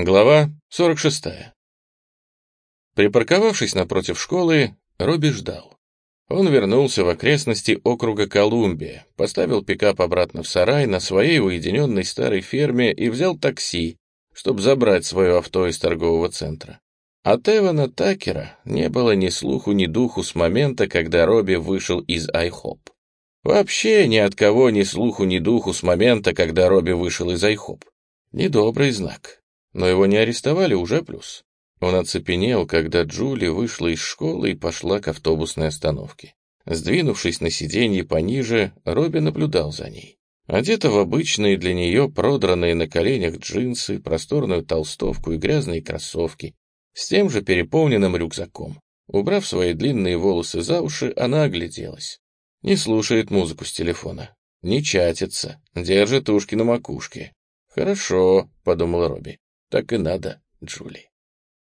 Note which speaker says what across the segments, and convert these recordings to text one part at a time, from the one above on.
Speaker 1: Глава 46. Припарковавшись напротив школы, Робби ждал. Он вернулся в окрестности округа Колумбия, поставил пикап обратно в сарай на своей уединенной старой ферме и взял такси, чтобы забрать свое авто из торгового центра. От Эвана Такера не было ни слуху, ни духу с момента, когда Робби вышел из Айхоп. Вообще ни от кого ни слуху, ни духу с момента, когда Робби вышел из Айхоп. Недобрый знак. Но его не арестовали, уже плюс. Он оцепенел, когда Джули вышла из школы и пошла к автобусной остановке. Сдвинувшись на сиденье пониже, Робби наблюдал за ней. Одета в обычные для нее продранные на коленях джинсы, просторную толстовку и грязные кроссовки, с тем же переполненным рюкзаком. Убрав свои длинные волосы за уши, она огляделась. Не слушает музыку с телефона, не чатится, держит ушки на макушке. «Хорошо», — подумал Робби. Так и надо, Джули.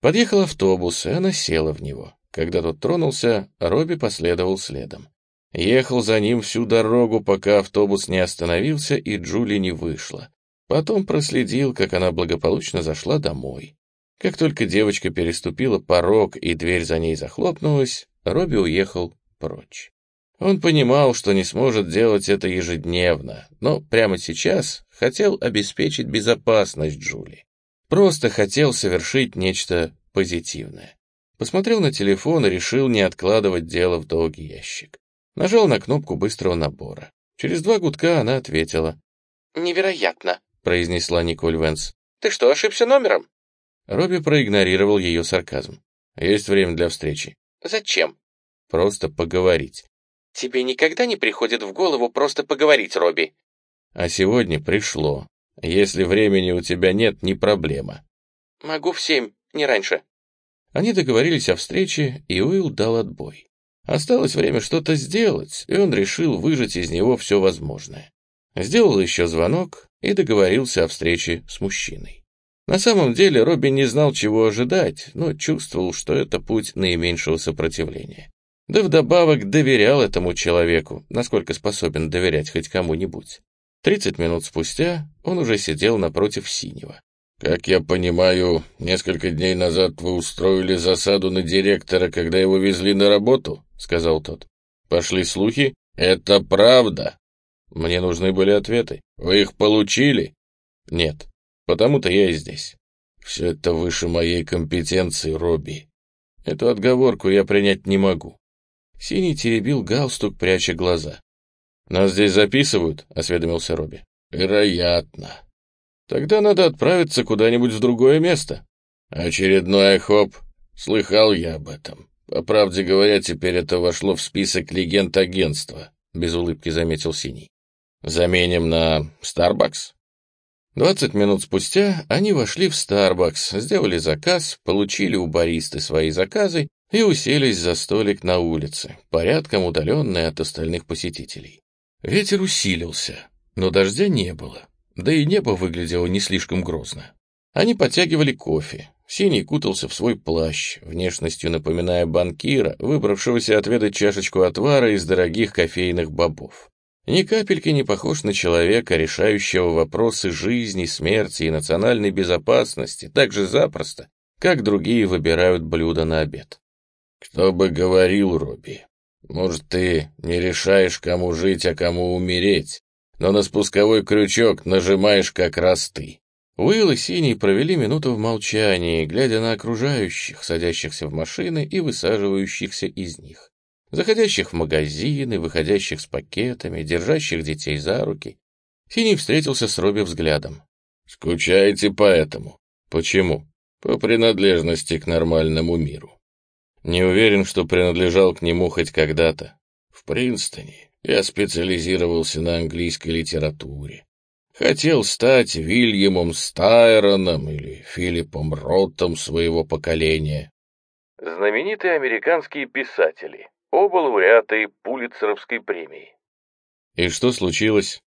Speaker 1: Подъехал автобус, и она села в него. Когда тот тронулся, Робби последовал следом. Ехал за ним всю дорогу, пока автобус не остановился и Джули не вышла. Потом проследил, как она благополучно зашла домой. Как только девочка переступила порог и дверь за ней захлопнулась, Робби уехал прочь. Он понимал, что не сможет делать это ежедневно, но прямо сейчас хотел обеспечить безопасность Джули. Просто хотел совершить нечто позитивное. Посмотрел на телефон и решил не откладывать дело в долгий ящик. Нажал на кнопку быстрого набора. Через два гудка она ответила.
Speaker 2: «Невероятно», —
Speaker 1: произнесла Николь Венс.
Speaker 2: «Ты что, ошибся номером?»
Speaker 1: Робби проигнорировал ее сарказм. «Есть время для встречи».
Speaker 2: «Зачем?»
Speaker 1: «Просто поговорить».
Speaker 2: «Тебе никогда не приходит в голову просто поговорить, Робби?»
Speaker 1: «А сегодня пришло. Если времени у тебя нет, не проблема.
Speaker 2: Могу в семь, не раньше.
Speaker 1: Они договорились о встрече, и Уилл дал отбой. Осталось время что-то сделать, и он решил выжать из него все возможное. Сделал еще звонок и договорился о встрече с мужчиной. На самом деле Робби не знал, чего ожидать, но чувствовал, что это путь наименьшего сопротивления. Да вдобавок доверял этому человеку, насколько способен доверять хоть кому-нибудь. Тридцать минут спустя он уже сидел напротив синего. «Как я понимаю, несколько дней назад вы устроили засаду на директора, когда его везли на работу?» — сказал тот. «Пошли слухи?» «Это правда!» «Мне нужны были ответы. Вы их получили?» «Нет. Потому-то я и здесь». «Все это выше моей компетенции, Робби. Эту отговорку я принять не могу». Синий теребил галстук, пряча глаза. «Нас здесь записывают?» — осведомился Робби. «Вероятно. Тогда надо отправиться куда-нибудь в другое место». «Очередной хоп. Слыхал я об этом. По правде говоря, теперь это вошло в список легенд агентства», — без улыбки заметил Синий. «Заменим на Starbucks?» Двадцать минут спустя они вошли в Starbucks, сделали заказ, получили у баристы свои заказы и уселись за столик на улице, порядком удаленные от остальных посетителей. Ветер усилился, но дождя не было, да и небо выглядело не слишком грозно. Они подтягивали кофе. Синий кутался в свой плащ, внешностью напоминая банкира, выбравшегося отведать чашечку отвара из дорогих кофейных бобов. Ни капельки не похож на человека, решающего вопросы жизни, смерти и национальной безопасности так же запросто, как другие выбирают блюда на обед. «Кто бы говорил, Робби, может, ты не решаешь, кому жить, а кому умереть, но на спусковой крючок нажимаешь как раз ты». Уилл и Синий провели минуту в молчании, глядя на окружающих, садящихся в машины и высаживающихся из них. Заходящих в магазины, выходящих с пакетами, держащих детей за руки. Синий встретился с Робби взглядом. «Скучаете по этому?» «Почему?» «По принадлежности к нормальному миру». Не уверен, что принадлежал к нему хоть когда-то. В Принстоне я специализировался на английской литературе. Хотел стать Вильямом Стайроном или Филиппом Роттом своего поколения.
Speaker 2: Знаменитые американские писатели, оба лауреаты Пулитцеровской премии.
Speaker 1: И что случилось?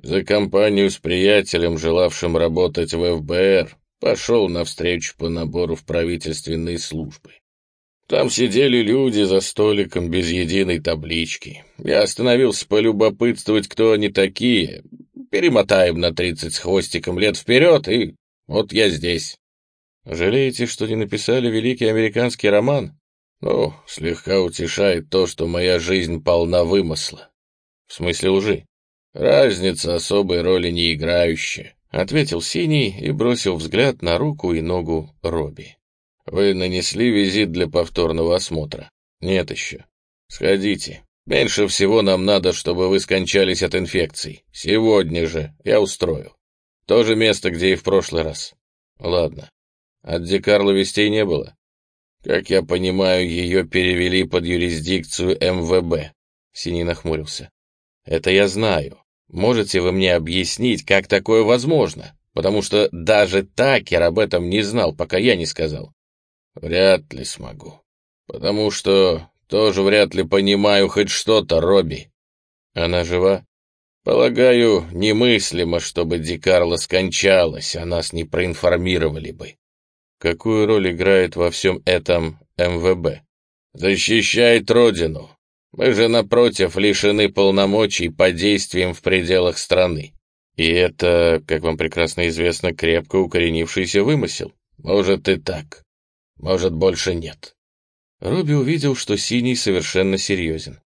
Speaker 1: За компанию с приятелем, желавшим работать в ФБР, пошел навстречу по набору в правительственные службы. Там сидели люди за столиком без единой таблички. Я остановился полюбопытствовать, кто они такие. Перемотаем на тридцать с хвостиком лет вперед, и вот я здесь. Жалеете, что не написали великий американский роман? Ну, слегка утешает то, что моя жизнь полна вымысла. В смысле лжи. Разница особой роли не играющая, ответил Синий и бросил взгляд на руку и ногу Робби. Вы нанесли визит для повторного осмотра? Нет еще. Сходите. Меньше всего нам надо, чтобы вы скончались от инфекций. Сегодня же я устрою. То же место, где и в прошлый раз. Ладно. От Декарла вестей не было? Как я понимаю, ее перевели под юрисдикцию МВБ. Синий нахмурился. Это я знаю. Можете вы мне объяснить, как такое возможно? Потому что даже Такер об этом не знал, пока я не сказал. Вряд ли смогу. Потому что тоже вряд ли понимаю хоть что-то, Робби. Она жива? Полагаю, немыслимо, чтобы Дикарла скончалась, а нас не проинформировали бы. Какую роль играет во всем этом МВБ? Защищает Родину. Мы же, напротив, лишены полномочий по действиям в пределах страны. И это, как вам прекрасно известно, крепко укоренившийся вымысел. Может и так. Может, больше нет. Робби увидел, что Синий совершенно серьезен.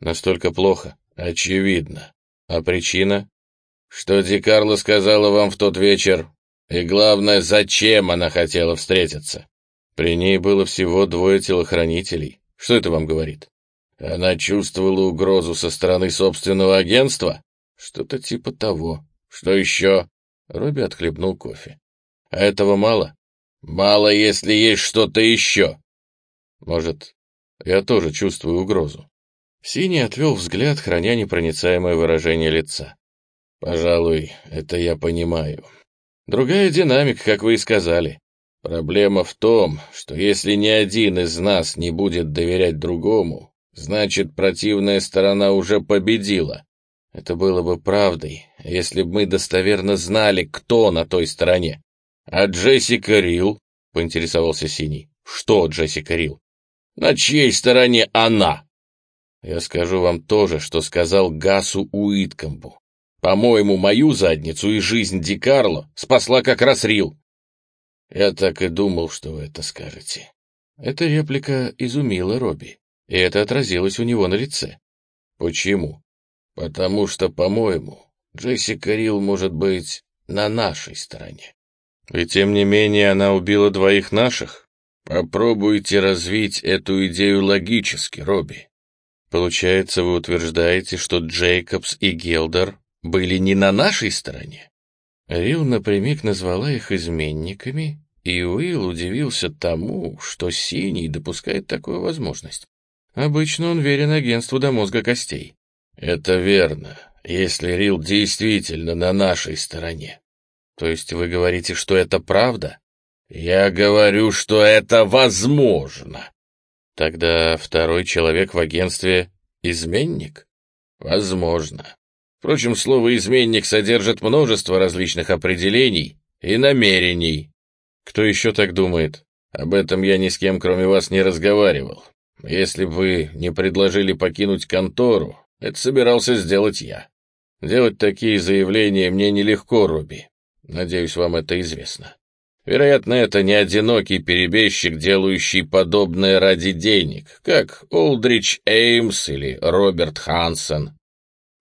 Speaker 1: Настолько плохо? Очевидно. А причина? Что Ди Карло сказала вам в тот вечер, и главное, зачем она хотела встретиться? При ней было всего двое телохранителей. Что это вам говорит? Она чувствовала угрозу со стороны собственного агентства? Что-то типа того. Что еще? Робби отхлебнул кофе. А этого мало? Мало, если есть что-то еще. Может, я тоже чувствую угрозу. Синий отвел взгляд, храня непроницаемое выражение лица. Пожалуй, это я понимаю. Другая динамика, как вы и сказали. Проблема в том, что если ни один из нас не будет доверять другому, значит, противная сторона уже победила. Это было бы правдой, если бы мы достоверно знали, кто на той стороне. А Джессика Рил, — поинтересовался Синий. Что Джессика Рил? На чьей стороне она? Я скажу вам то же, что сказал Гасу Уиткомбу. По-моему, мою задницу и жизнь Ди Карло спасла как раз Рил. Я так и думал, что вы это скажете. Эта реплика изумила Робби, и это отразилось у него на лице. Почему? Потому что, по-моему, Джессика Рил может быть на нашей стороне. И тем не менее она убила двоих наших? Попробуйте развить эту идею логически, Робби. Получается, вы утверждаете, что Джейкобс и Гелдер были не на нашей стороне? Рил напрямик назвала их изменниками, и Уилл удивился тому, что Синий допускает такую возможность. Обычно он верен агентству до мозга костей. Это верно, если Рил действительно на нашей стороне. То есть вы говорите, что это правда? Я говорю, что это возможно. Тогда второй человек в агентстве — изменник? Возможно. Впрочем, слово «изменник» содержит множество различных определений и намерений. Кто еще так думает? Об этом я ни с кем, кроме вас, не разговаривал. Если бы вы не предложили покинуть контору, это собирался сделать я. Делать такие заявления мне нелегко, Руби. Надеюсь, вам это известно. Вероятно, это не одинокий перебежчик, делающий подобное ради денег, как Олдрич Эймс или Роберт Хансен.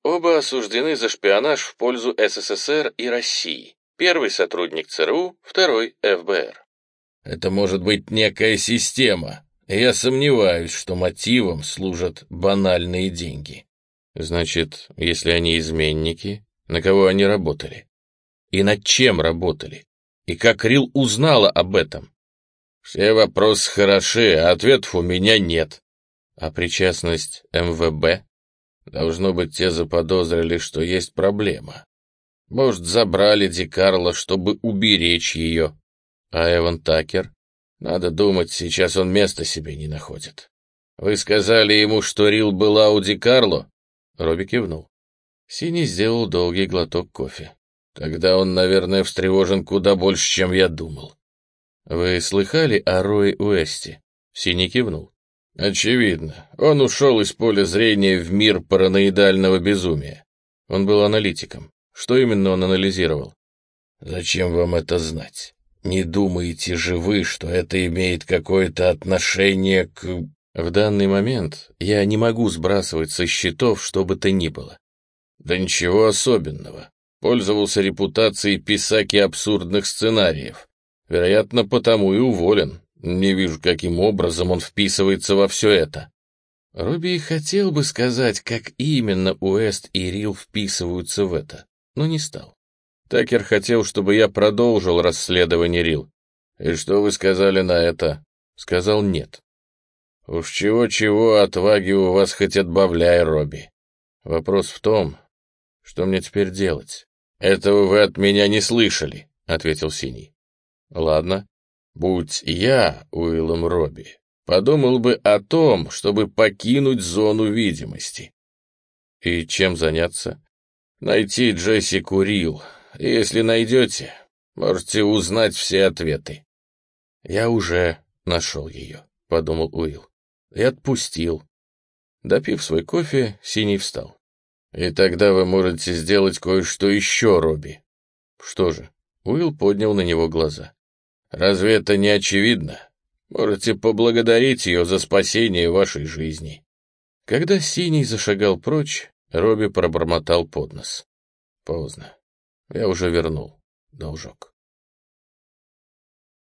Speaker 1: Оба осуждены за шпионаж в пользу СССР и России. Первый сотрудник ЦРУ, второй ФБР. Это может быть некая система. Я сомневаюсь, что мотивом служат банальные деньги. Значит, если они изменники, на кого они работали? И над чем работали? И как Рил узнала об этом? Все вопросы хороши, а ответов у меня нет. А причастность МВБ? Должно быть, те заподозрили, что есть проблема. Может, забрали Ди чтобы уберечь ее. А Эван Такер? Надо думать, сейчас он места себе не находит. Вы сказали ему, что Рил была у Ди Карло? Робби кивнул. Синий сделал долгий глоток кофе. Тогда он, наверное, встревожен куда больше, чем я думал. Вы слыхали о Рое Уэсте? Синий кивнул. Очевидно. Он ушел из поля зрения в мир параноидального безумия. Он был аналитиком. Что именно он анализировал? Зачем вам это знать? Не думаете же вы, что это имеет какое-то отношение к... В данный момент я не могу сбрасывать со счетов что бы то ни было. Да ничего особенного. Пользовался репутацией писаки абсурдных сценариев. Вероятно, потому и уволен. Не вижу, каким образом он вписывается во все это. Робби хотел бы сказать, как именно Уэст и Рил вписываются в это, но не стал. Такер хотел, чтобы я продолжил расследование Рил. «И что вы сказали на это?» Сказал «нет». «Уж чего-чего, отваги у вас хоть отбавляй, Робби. Вопрос в том, что мне теперь делать?» «Этого вы от меня не слышали», — ответил Синий. «Ладно. Будь я Уиллом Робби, подумал бы о том, чтобы покинуть зону видимости». «И чем заняться?» «Найти Джессику Рил, если найдете, можете узнать все ответы». «Я уже нашел ее», — подумал Уилл, — «и отпустил». Допив свой кофе, Синий встал. «И тогда вы можете сделать кое-что еще, Робби». «Что же?» — Уилл поднял на него глаза. «Разве это не очевидно? Можете поблагодарить ее за спасение вашей жизни». Когда Синий зашагал прочь, Робби пробормотал под нос. «Поздно. Я уже вернул должок.